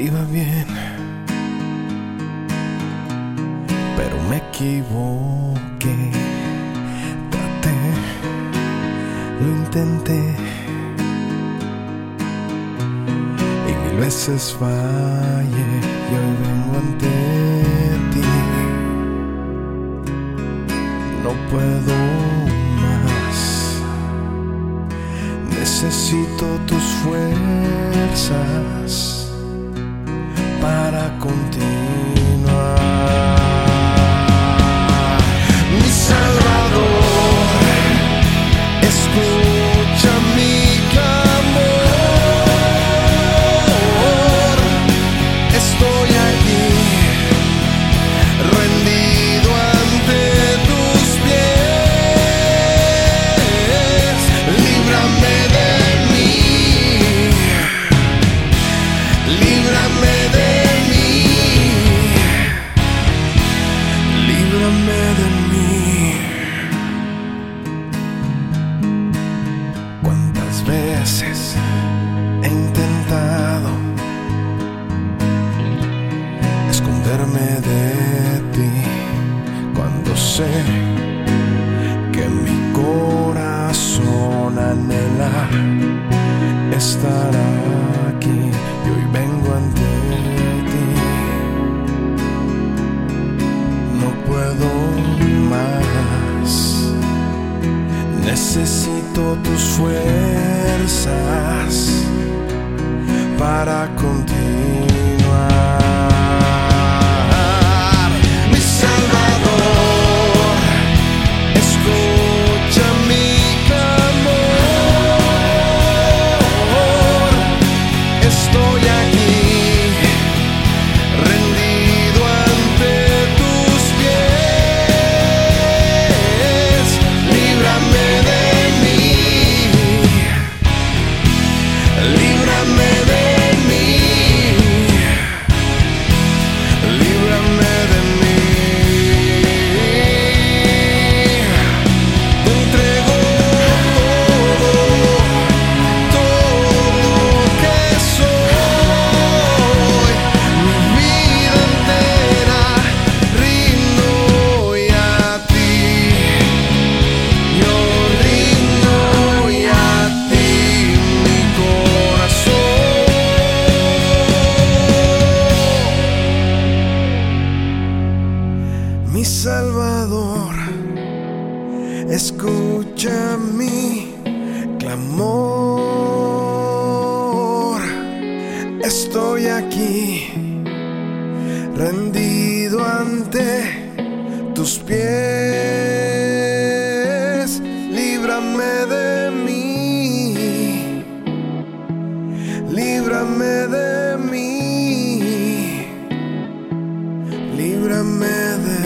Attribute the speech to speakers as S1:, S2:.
S1: iba bien, pero me equivoqué. Traté, lo intenté y mil veces fallé y hoy vengo ante ti. No puedo más, necesito tus fuerzas para de mí. ¿Cuántas veces he intentado esconderme de ti cuando sé que mi corazón anhela estar aquí y hoy vengo ante necesito tus fuerzas para continuar. mi Salvador, escucha mi clamor. Estoy aquí, rendido ante tus pies, líbrame de mí, líbrame de mí, líbrame de.